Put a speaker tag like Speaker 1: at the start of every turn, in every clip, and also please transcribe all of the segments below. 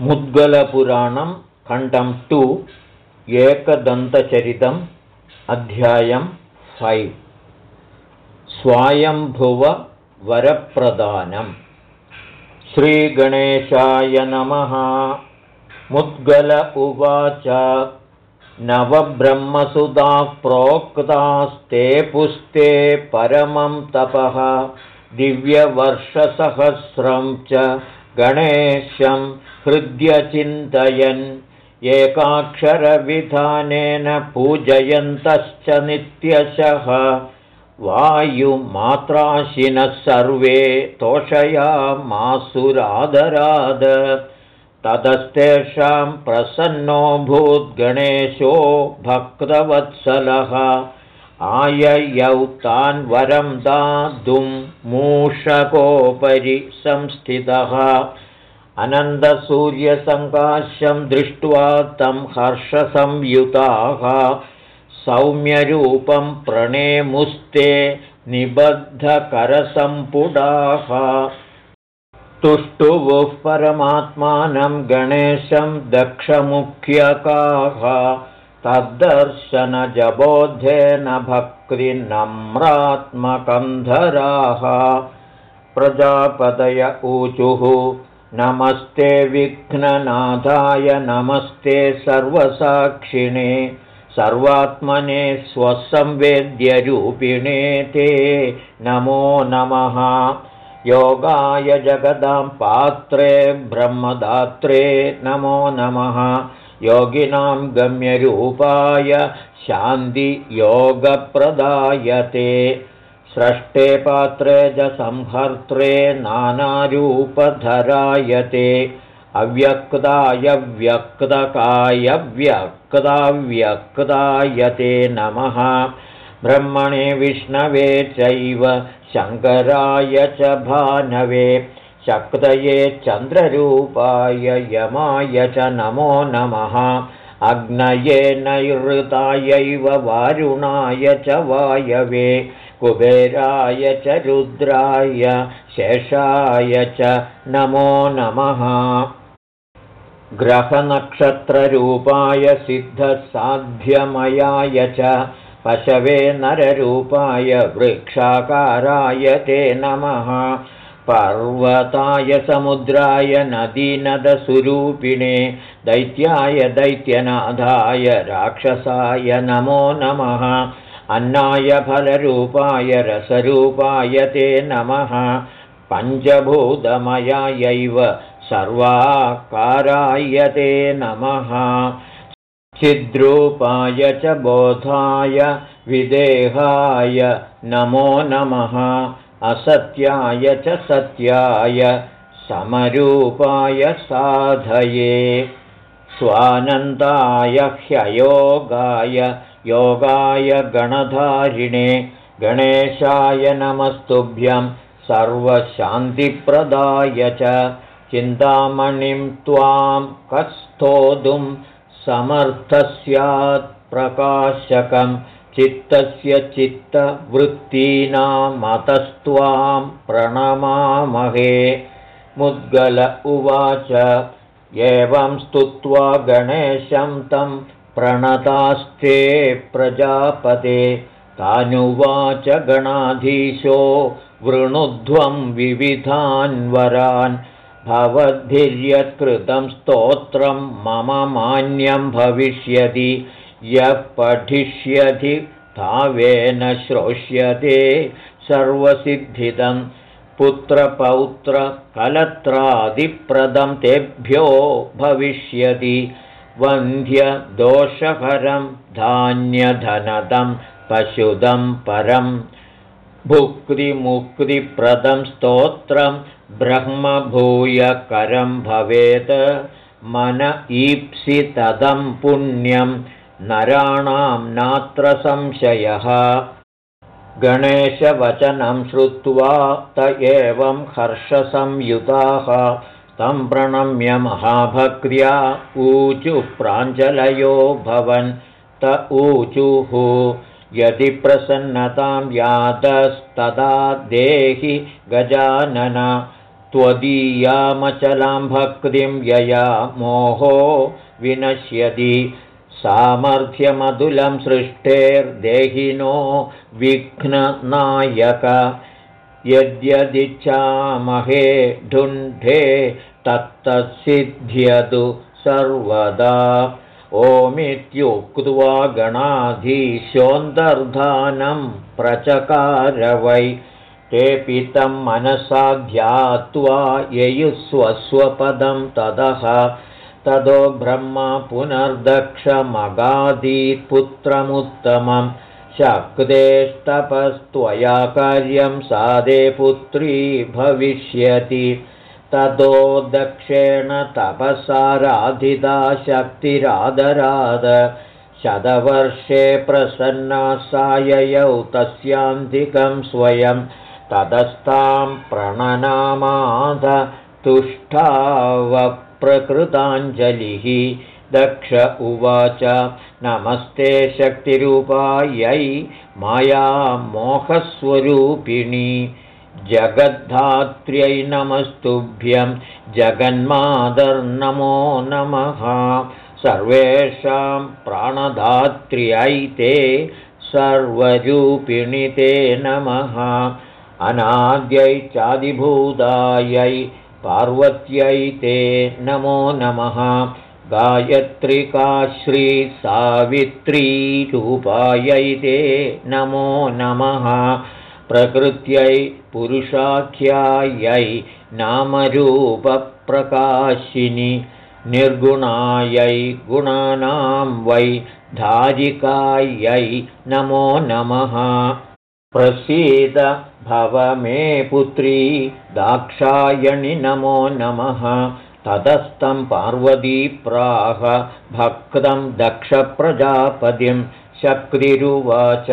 Speaker 1: मुद्गलपुराणं खण्डं टु एकदन्तचरितम् अध्यायं फैव्। स्वायम्भुववरप्रदानम् श्रीगणेशाय नमः। मुद्गल उवाच। नवब्रह्मसुधा प्रोक्तास्ते पुस्ते परमं तपः। दिव्यवर्षसहस्रं च गणेशं हृद्यचिन्तयन् एकाक्षरविधानेन पूजयन्तश्च नित्यशः। वायुमात्राशिनः सर्वे तोषयामासुरादराद। ततस्तेषां प्रसन्नो भूद्गणेशो भक्तवत्सलः आययौ तान् वरं दातुं मूषकोपरि संस्थितः। अनन्दसूर्यसङ्काशं दृष्ट्वा तं हर्षसंयुताः। सौम्यरूपं प्रणेमुस्ते निबद्धकरसम्पुडाः। तुष्टुवुः परमात्मानं गणेशं दक्षमुख्यकाः तद्दर्शनजबोधेन भक्तिनम्रात्मकन्धराः। प्रजापदय ऊचुः। नमस्ते विघ्ननाथाय नमस्ते सर्वसाक्षिणे। सर्वात्मने स्वसंवेद्यरूपिणे ते। नमो नमः। योगाय जगदां पात्रे ब्रह्मदात्रे। नमो नमः योगिनां गम्यरूपाय शान्तियोगप्रदायते। स्रष्टे पात्रे च संहर्त्रे नानारूपधरायते। अव्यक्ताय व्यक्तकाय व्यक्ताव्यक्तायते नमः। ब्रह्मणे विष्णवे चैव शङ्कराय च भानवे शक्तये चन्द्ररूपाय यमाय च नमो नमः। अग्नये नैहृतायैव वारुणाय च वायवे। कुबेराय च रुद्राय शेषाय च नमो नमः। ग्रहनक्षत्ररूपाय सिद्धसाध्यमयाय च पशवे नररूपाय वृक्षाकाराय ते नमः पर्वताय समुद्राय नदीनदसुरूपिणे दैत्याय दैत्यनाथाय राक्षसाय नमो नमः। अन्नाय फलरूपाय रसरूपाय ते नमः। पञ्चभूतमयायैव सर्वाकाराय ते नमः। चिद्रूपाय च बोधाय विदेहाय नमो नमः असत्याय च सत्याय समरूपाय साधये। स्वानन्दाय ह्ययोगाय योगाय गणधारिणे गणेशाय नमस्तुभ्यं सर्वशान्तिप्रदाय च। चिन्तामणिं त्वां कस्थोतुं समर्थस्यात् प्रकाशकम् चित्तस्य चित्तवृत्तीनामतस्त्वां प्रणमामहे। मुद्गल उवाच एवं स्तुत्वा गणेशं तं प्रणतास्ते प्रजापते। तानुवाच गणाधीशो वृणुध्वं विविधान् वरान् भवद्भिर्यत्कृतं स्तोत्रं मम मान्यं भविष्यति यः पठिष्यति तावेन श्रोष्यते सर्वसिद्धिदं पुत्रपौत्रकलत्रादिप्रदं तेभ्यो भविष्यति वन्ध्यदोषहरं धान्यधनदं पशुदं परं भुक्तिमुक्तिप्रदं स्तोत्रं ब्रह्मभूयकरं भवेत् मन ईप्सितदं पुण्यं नराणां नात्र संशयः। गणेशवचनं श्रुत्वा त एवं हर्षसंयुताः। तं प्रणम्य महाभक्र्या ऊचुः प्राञ्जलयो भवन्। त ऊचुः यदि प्रसन्नतां यादस्तदा देहि गजानन। त्वदीयामचलां भक्तिं यया मोहो विनश्यति सामर्थ्यमधुलं सृष्टेर्देहिनो विघ्ननायक। यद्यदिच्छामहे ढुण्ढे तत्तत्सिध्यतु सर्वदा। ओमित्युक्त्वा गणाधीशोऽन्तर्धानं प्रचकार वै तं मनसा ध्यात्वा ययुस्वस्वपदं ततः ततो ब्रह्मा पुनर्दक्षमगादीत्पुत्रमुत्तमं शक्तेस्तपस्त्वया कार्यं सादे पुत्री भविष्यति। ततो दक्षेण तपसाराधिता शक्तिरादराद। शतवर्षे प्रसन्ना साययौ तस्यान्तिकं स्वयं। ततस्तां प्रणनामाद तुष्टावप्रकृताञ्जलिः दक्ष उवाच नमस्ते शक्तिरूपायै मायामोहस्वरूपिणी। जगद्धात्र्यै नमस्तुभ्यं जगन्मादर्नमो नमः। सर्वेषां प्राणधात्र्यै ते सर्वरूपिणि ते नमः। अनाद्यै चादिभूतायै पार्वत्यै ते नमो नमः। गायत्रिकाश्रीसावित्रीरूपायै ते नमो नमः। प्रकृत्यै पुरुषाख्यायै नामरूपप्रकाशिनि निर्गुणायै गुणानां वै धारिकायै नमो नमः। प्रसीद भव मे पुत्री दाक्षायणि नमो नमः। ततस्तं पार्वतीप्राह भक्तं दक्षप्रजापतिं शक्तिरुवाच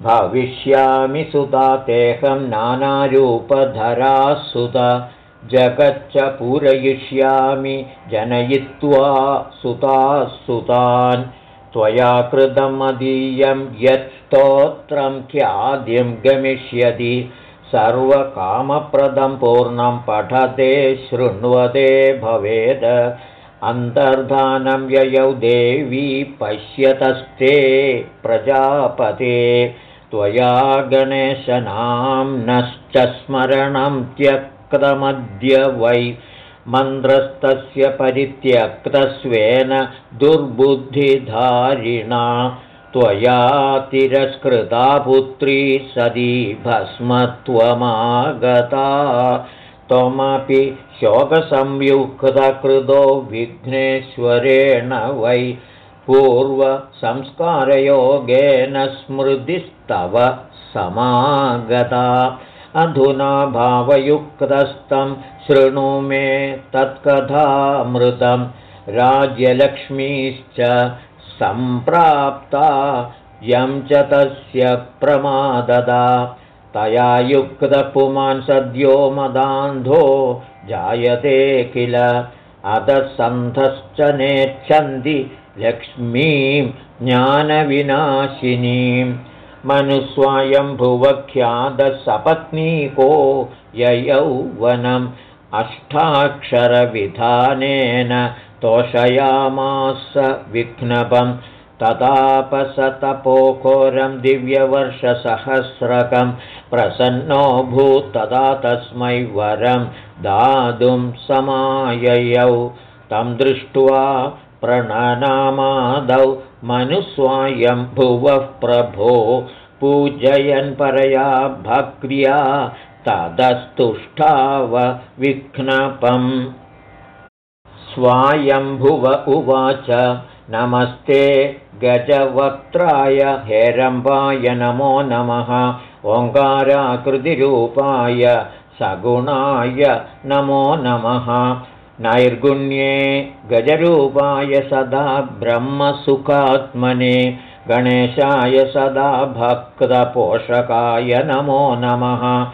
Speaker 1: भविष्यामि सुता तेऽहं नानारूपधरा सुता जगच्च पूरयिष्यामि जनयित्वा सुताः सुतान् त्वया कृतं मदीयं यत् स्तोत्रं ख्याद्यं गमिष्यति। सर्वकामप्रदं पूर्णं पठते शृण्वते भवेद। अन्तर्धानं ययौ देवी पश्यतस्ते प्रजापते। त्वया गणेशनाम्नश्च स्मरणं त्यक्तमद्य वै मन्त्रस्तस्य परित्यक्तस्वेन दुर्बुद्धिधारिणा त्वया तिरस्कृता पुत्री सदी भस्मत्वमागता। त्वमपि शोकसंयुक्तकृतो विघ्नेश्वरेण वै पूर्वसंस्कारयोगेन स्मृतिस्तव समागता अधुना भावयुक्तस्तं शृणु मे तत्कथामृतं। राज्यलक्ष्मीश्च सम्प्राप्ता यं च तस्य प्रमाददा। तया युक्तपुमान् सद्यो मदान्धो जायते किल? अधसन्धश्च नेच्छन्ति लक्ष्मीं ज्ञानविनाशिनीं मनुस्वायम्भुवख्यादसपत्नीको ययौवनम् अष्टाक्षरविधानेन तोषयामास विघ्नपं ततापसतपोकोरं दिव्यवर्षसहस्रकं प्रसन्नो भूत्तदा तस्मै वरं दातुं समाययौ। तं दृष्ट्वा प्रणनामादौ मनुस्वायं भुवः प्रभो। पूजयन् परया भक्र्या तदस्तुष्टाव विघ्नपम्। स्वायम्भुव उवाच नमस्ते गजवक्त्राय हेरम्बाय नमो नमः। ओङ्काराकृतिरूपाय सगुणाय नमो नमः नैर्गुण्ये गजरूपाय सदा ब्रह्मसुखात्मने गणेशाय सदा भक्तपोषकाय नमो नमः।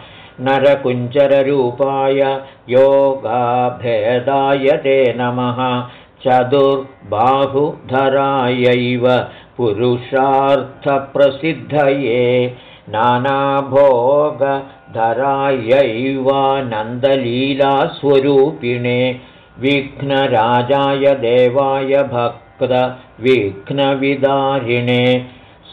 Speaker 1: नरकुञ्चररूपाय योगाभेदाय ते नमः। चतुर्बाहुधरायैव पुरुषार्थप्रसिद्धये नानाभोगधरायैवानन्दलीलास्वरूपिणे विघ्नराजाय देवाय भक्तविघ्नविदारिणे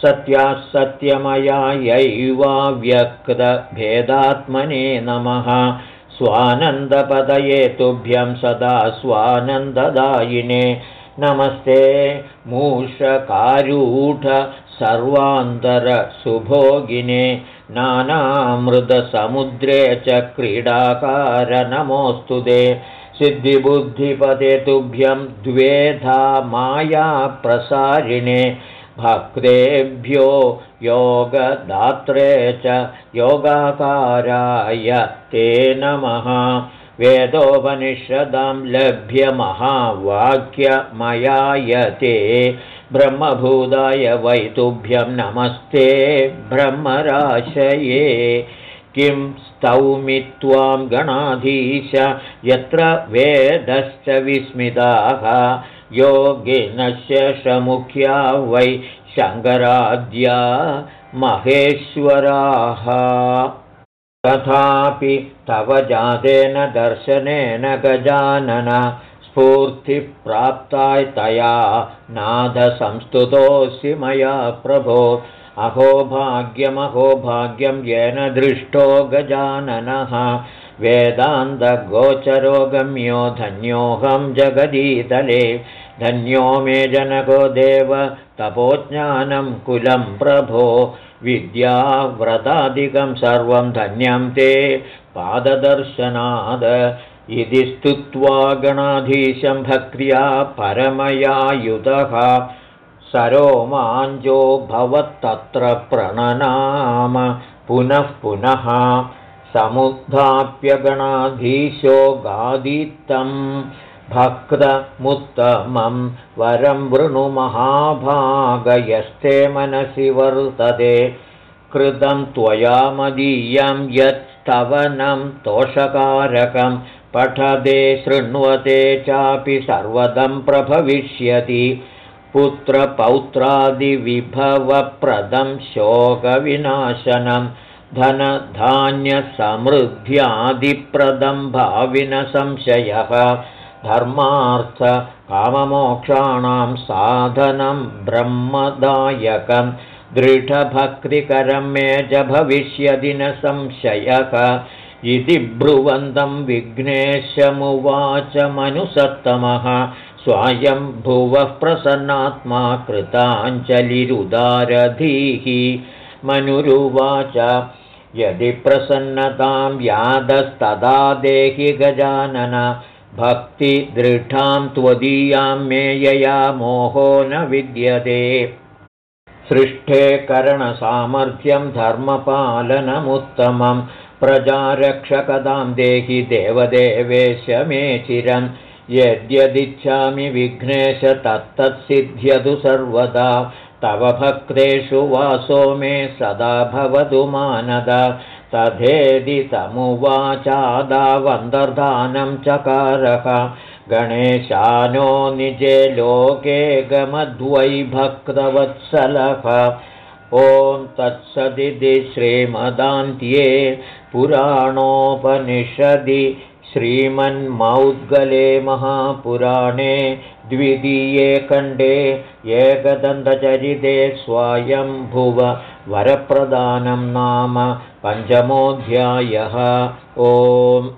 Speaker 1: सत्यासत्यमयायैवाव्यक्तभेदात्मने नमः। स्वानन्दपदये तुभ्यं सदा स्वानन्ददायिने। नमस्ते मूषकारूढ सर्वान्तरसुभोगिने। नानामृतसमुद्रे च क्रीडाकार नमोऽस्तु ते सिद्धिबुद्धिपदे तुभ्यं द्वेधा मायाप्रसारिणे भक्तेभ्यो योगदात्रे च योगाकाराय ते नमः। वेदोपनिषदां लभ्यमहावाक्यमयाय ते ब्रह्मभूताय वैतुभ्यं नमस्ते ब्रह्मराशये किं स्तौमि त्वां गणाधीश यत्र वेदश्च विस्मिताः। योगिनशेषमुख्या वै शङ्कराद्या महेश्वराः। तथापि तव जातेन दर्शनेन गजानन स्फूर्तिप्राप्ताय तया नादसंस्तुतोऽसि मया प्रभो अहोभाग्यमहोभाग्यं येन दृष्टो गजाननः। वेदान्तगोचरो गम्यो धन्योऽहं जगदीतले। धन्यो मे जनको देव तपोज्ञानं कुलं प्रभो। विद्याव्रतादिकं सर्वं धन्यं ते। पाददर्शनाद इति स्तुत्वा गणाधीशं भक्त्या परमयायुधः सरोमाञ्जो भवत्तत्र प्रणनाम। पुनः पुनः समुद्धाप्यगणाधीशो गादित्तम्। भक्तमुत्तमं वरं वृणुमहाभागयस्ते मनसि वर्तते। कृतं त्वया मदीयं यत्स्तवनं तोषकारकं पठदे शृण्वते चापि सर्वदं प्रभविष्यति पुत्रपौत्रादिविभवप्रदं शोकविनाशनं धनधान्यसमृद्ध्यादिप्रदं भाविनसंशयः धर्मार्थकाममोक्षाणां साधनं ब्रह्मदायकं दृढभक्तिकरं मे च भविष्यदि न संशयः। इति ब्रुवन्तं विघ्नेशमुवाच मनुसत्तमः स्वायं भुवः प्रसन्नात्मा कृताञ्जलिरुदारधीः मनुरुवाच यदि प्रसन्नतां यादस्तदा देहि गजानन भक्तिदृढां त्वदीयां मे यया मोहो न विद्यते। सृष्ठे करणसामर्थ्यं धर्मपालनमुत्तमं प्रजारक्षकदां देहि देवदेवेश मे चिरं यद्यदिच्छामि विघ्नेश तत्तत्सिद्ध्यतु सर्वदा। तव भक्तेषु वासो मे सदा भवतु मानद। तमुवाचादावन्तर्धानं चकारः। गणेशानो निजे लोके गमद्वै भक्तवत्सलः। ॐ तत्सदिति श्रीमदान्त्ये पुराणोपनिषदि श्रीमन्मौद्गले महापुराणे द्वितीये खण्डे एकदन्तचरिते स्वायम्भुव वरप्रदानं नाम पञ्चमोऽध्यायः। ओम्